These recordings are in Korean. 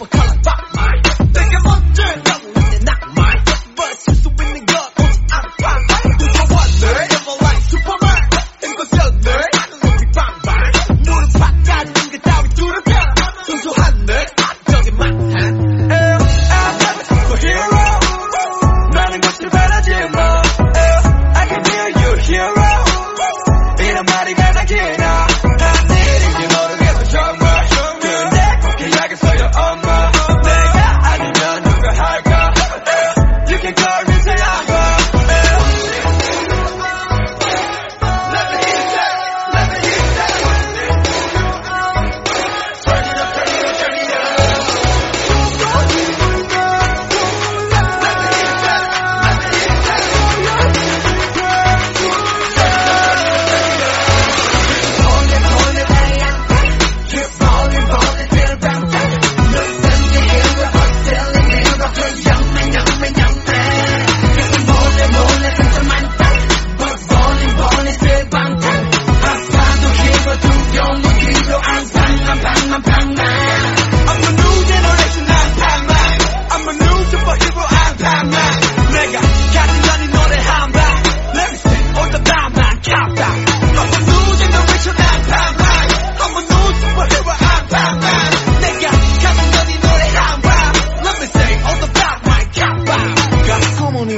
我看了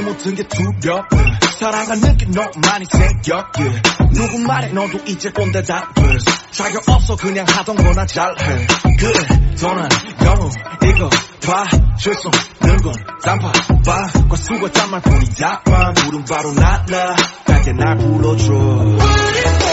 같은 게 두렵. 사랑하는 게 너만이 생겨. yeah. 누구 말에 너도 이제 꼰대다 돼 자격 없어 그냥 하던 거나 잘해. 그래 너는 영웅 이거 봐줄 수 없는 건 쌈밥과 수고 짠말 뿐이야. 만 부른 바로 날라 밝게 날 불러줘